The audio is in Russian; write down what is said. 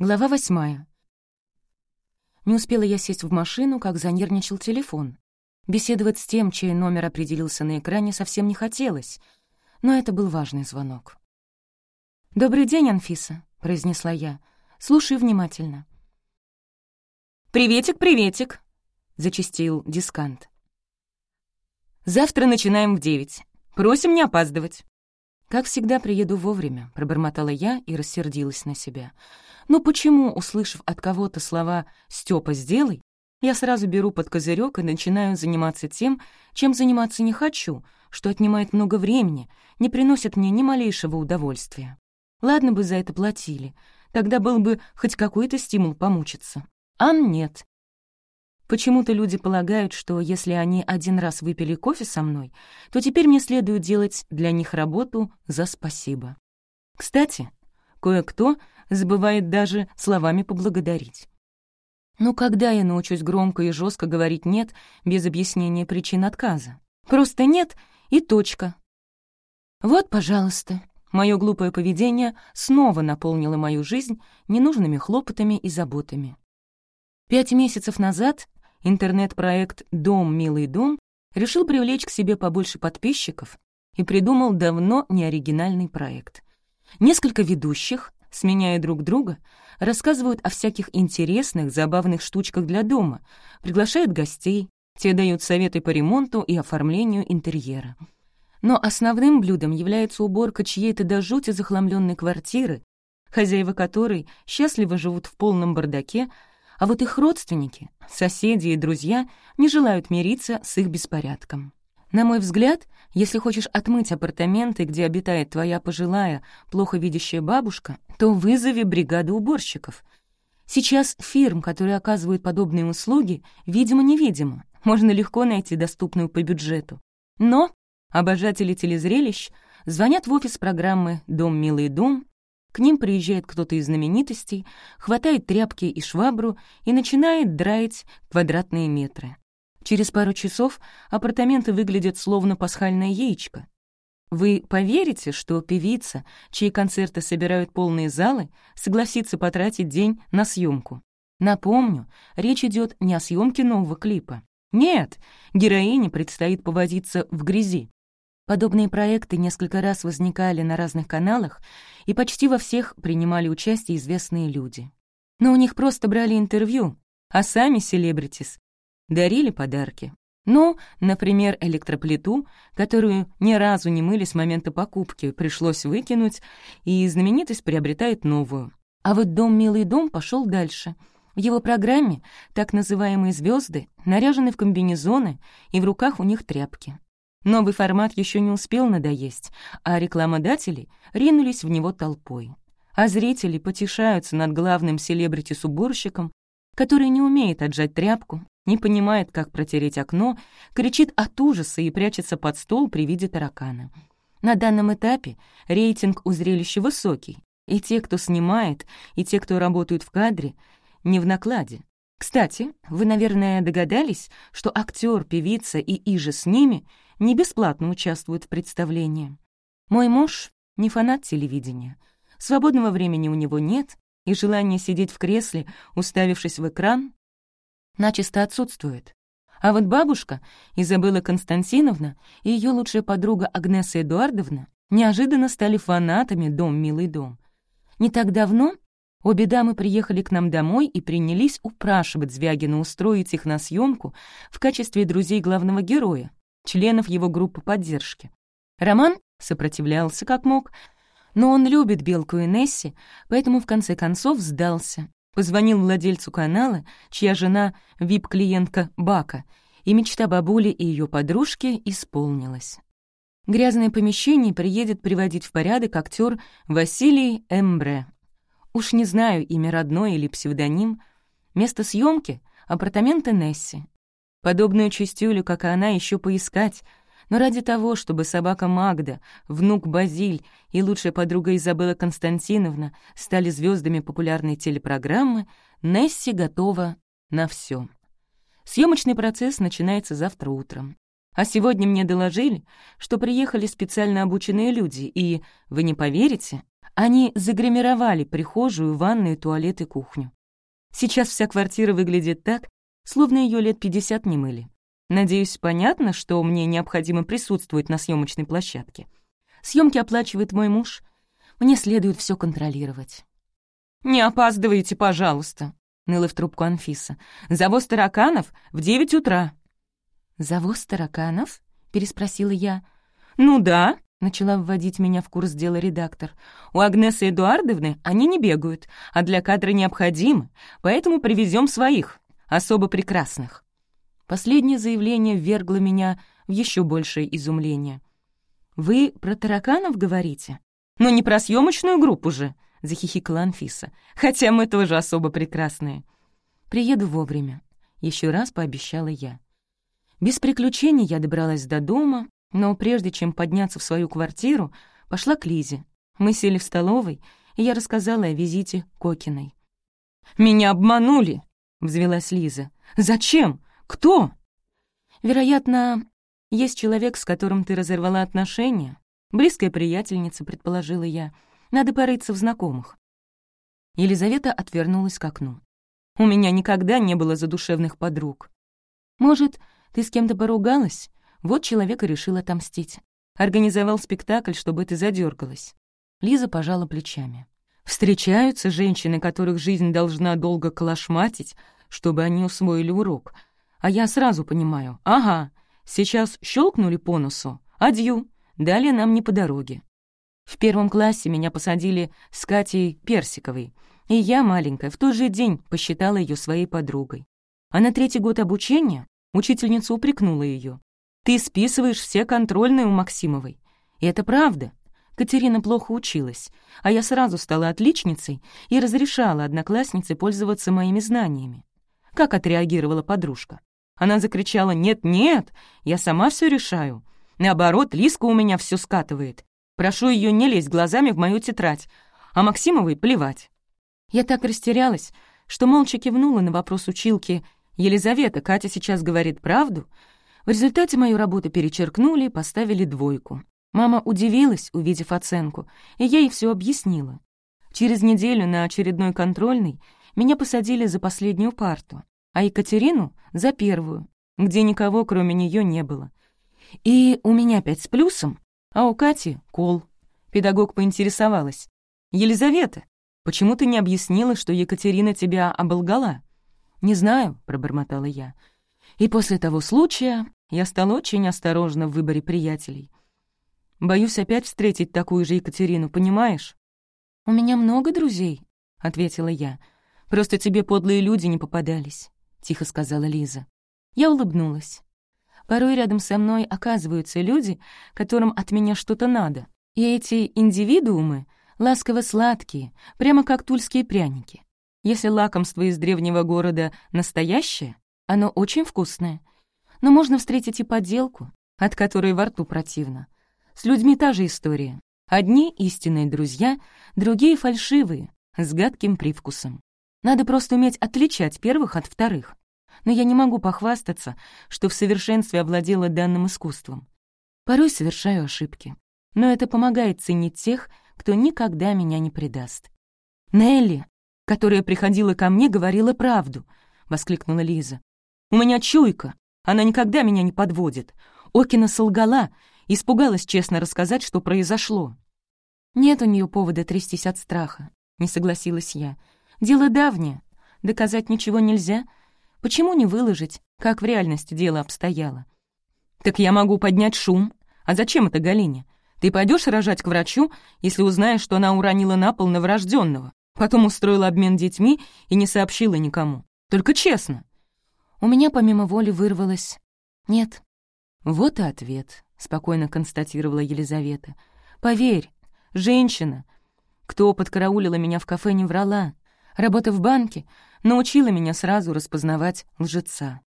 Глава восьмая. Не успела я сесть в машину, как занервничал телефон. Беседовать с тем, чей номер определился на экране, совсем не хотелось, но это был важный звонок. «Добрый день, Анфиса», — произнесла я. «Слушай внимательно». «Приветик, приветик», — зачастил дискант. «Завтра начинаем в девять. Просим не опаздывать». «Как всегда, приеду вовремя», — пробормотала я и рассердилась на себя. «Но почему, услышав от кого-то слова «Стёпа, сделай», я сразу беру под козырек и начинаю заниматься тем, чем заниматься не хочу, что отнимает много времени, не приносит мне ни малейшего удовольствия? Ладно бы за это платили, тогда был бы хоть какой-то стимул помучиться. А нет, Почему-то люди полагают, что если они один раз выпили кофе со мной, то теперь мне следует делать для них работу за спасибо. Кстати, кое-кто забывает даже словами поблагодарить. Но когда я научусь громко и жестко говорить «нет» без объяснения причин отказа? Просто «нет» и точка. Вот, пожалуйста, мое глупое поведение снова наполнило мою жизнь ненужными хлопотами и заботами. Пять месяцев назад интернет-проект «Дом, милый дом» решил привлечь к себе побольше подписчиков и придумал давно неоригинальный проект. Несколько ведущих, сменяя друг друга, рассказывают о всяких интересных, забавных штучках для дома, приглашают гостей, те дают советы по ремонту и оформлению интерьера. Но основным блюдом является уборка чьей-то до жути захламленной квартиры, хозяева которой счастливо живут в полном бардаке, а вот их родственники, соседи и друзья не желают мириться с их беспорядком. На мой взгляд, если хочешь отмыть апартаменты, где обитает твоя пожилая, плохо видящая бабушка, то вызови бригаду уборщиков. Сейчас фирм, которые оказывают подобные услуги, видимо-невидимо, можно легко найти доступную по бюджету. Но обожатели телезрелищ звонят в офис программы «Дом, милый дом» К ним приезжает кто-то из знаменитостей, хватает тряпки и швабру и начинает драить квадратные метры. Через пару часов апартаменты выглядят словно пасхальное яичко. Вы поверите, что певица, чьи концерты собирают полные залы, согласится потратить день на съемку? Напомню, речь идет не о съемке нового клипа. Нет, героине предстоит повозиться в грязи. Подобные проекты несколько раз возникали на разных каналах, и почти во всех принимали участие известные люди. Но у них просто брали интервью, а сами селебритис дарили подарки. Ну, например, электроплиту, которую ни разу не мыли с момента покупки, пришлось выкинуть, и знаменитость приобретает новую. А вот «Дом, милый дом» пошел дальше. В его программе так называемые звезды наряжены в комбинезоны, и в руках у них тряпки. Новый формат еще не успел надоесть, а рекламодатели ринулись в него толпой. А зрители потешаются над главным селебрити с уборщиком, который не умеет отжать тряпку, не понимает, как протереть окно, кричит от ужаса и прячется под стол при виде таракана. На данном этапе рейтинг у зрелища высокий, и те, кто снимает, и те, кто работают в кадре, не в накладе. Кстати, вы, наверное, догадались, что актер, певица и иже с ними не бесплатно участвуют в представлении. Мой муж не фанат телевидения. Свободного времени у него нет, и желание сидеть в кресле, уставившись в экран, начисто отсутствует. А вот бабушка, Изабелла Константиновна, и ее лучшая подруга Агнеса Эдуардовна неожиданно стали фанатами «Дом, милый дом». Не так давно обе дамы приехали к нам домой и принялись упрашивать Звягина устроить их на съемку в качестве друзей главного героя, членов его группы поддержки. Роман сопротивлялся как мог, но он любит Белку и Несси, поэтому в конце концов сдался. Позвонил владельцу канала, чья жена — вип-клиентка Бака, и мечта бабули и ее подружки исполнилась. Грязное помещение приедет приводить в порядок актер Василий Эмбре. Уж не знаю, имя родное или псевдоним. Место съемки — апартаменты Несси. Подобную чистюлю, как и она, еще поискать. Но ради того, чтобы собака Магда, внук Базиль и лучшая подруга Изабелла Константиновна стали звездами популярной телепрограммы, Несси готова на все. Съемочный процесс начинается завтра утром. А сегодня мне доложили, что приехали специально обученные люди, и, вы не поверите, Они загримировали прихожую, ванную, туалет и кухню. Сейчас вся квартира выглядит так, словно ее лет 50 не мыли. Надеюсь, понятно, что мне необходимо присутствовать на съемочной площадке. Съемки оплачивает мой муж. Мне следует все контролировать. «Не опаздывайте, пожалуйста», — ныла в трубку Анфиса. «Завоз тараканов в девять утра». «Завоз тараканов?» — переспросила я. «Ну да», — начала вводить меня в курс дела редактор. «У Агнесы Эдуардовны они не бегают, а для кадра необходимы, поэтому привезем своих, особо прекрасных». Последнее заявление ввергло меня в еще большее изумление. «Вы про тараканов говорите?» «Ну не про съемочную группу же», — захихикала Анфиса. «Хотя мы тоже особо прекрасные». «Приеду вовремя», — еще раз пообещала я. Без приключений я добралась до дома, но прежде чем подняться в свою квартиру, пошла к Лизе. Мы сели в столовой, и я рассказала о визите Кокиной. «Меня обманули!» — взвелась Лиза. «Зачем? Кто?» «Вероятно, есть человек, с которым ты разорвала отношения. Близкая приятельница, предположила я. Надо порыться в знакомых». Елизавета отвернулась к окну. «У меня никогда не было задушевных подруг. Может, ты с кем-то поругалась? Вот человек и решил отомстить. Организовал спектакль, чтобы ты задергалась. Лиза пожала плечами. Встречаются женщины, которых жизнь должна долго колошматить, чтобы они усвоили урок. А я сразу понимаю, ага, сейчас щелкнули по носу, адью, далее нам не по дороге. В первом классе меня посадили с Катей Персиковой, и я, маленькая, в тот же день посчитала ее своей подругой. А на третий год обучения Учительница упрекнула ее. «Ты списываешь все контрольные у Максимовой». И это правда. Катерина плохо училась, а я сразу стала отличницей и разрешала однокласснице пользоваться моими знаниями. Как отреагировала подружка? Она закричала «Нет-нет, я сама все решаю». Наоборот, Лиска у меня все скатывает. Прошу ее не лезть глазами в мою тетрадь, а Максимовой плевать. Я так растерялась, что молча кивнула на вопрос училки «Елизавета, Катя сейчас говорит правду?» В результате мою работу перечеркнули и поставили двойку. Мама удивилась, увидев оценку, и я ей все объяснила. Через неделю на очередной контрольный меня посадили за последнюю парту, а Екатерину — за первую, где никого, кроме нее, не было. И у меня пять с плюсом, а у Кати — кол. Педагог поинтересовалась. «Елизавета, почему ты не объяснила, что Екатерина тебя оболгала?» «Не знаю», — пробормотала я. И после того случая я стала очень осторожна в выборе приятелей. Боюсь опять встретить такую же Екатерину, понимаешь? «У меня много друзей», — ответила я. «Просто тебе подлые люди не попадались», — тихо сказала Лиза. Я улыбнулась. Порой рядом со мной оказываются люди, которым от меня что-то надо. И эти индивидуумы ласково-сладкие, прямо как тульские пряники. Если лакомство из древнего города настоящее, оно очень вкусное. Но можно встретить и подделку, от которой во рту противно. С людьми та же история. Одни — истинные друзья, другие — фальшивые, с гадким привкусом. Надо просто уметь отличать первых от вторых. Но я не могу похвастаться, что в совершенстве овладела данным искусством. Порой совершаю ошибки. Но это помогает ценить тех, кто никогда меня не предаст. Нелли которая приходила ко мне, говорила правду», — воскликнула Лиза. «У меня чуйка, она никогда меня не подводит. Окина солгала, испугалась честно рассказать, что произошло». «Нет у нее повода трястись от страха», — не согласилась я. «Дело давнее, доказать ничего нельзя. Почему не выложить, как в реальности дело обстояло?» «Так я могу поднять шум. А зачем это Галине? Ты пойдешь рожать к врачу, если узнаешь, что она уронила на пол новорожденного? Потом устроила обмен детьми и не сообщила никому. Только честно. У меня помимо воли вырвалось «нет». «Вот и ответ», — спокойно констатировала Елизавета. «Поверь, женщина, кто подкараулила меня в кафе, не врала. Работа в банке научила меня сразу распознавать лжеца.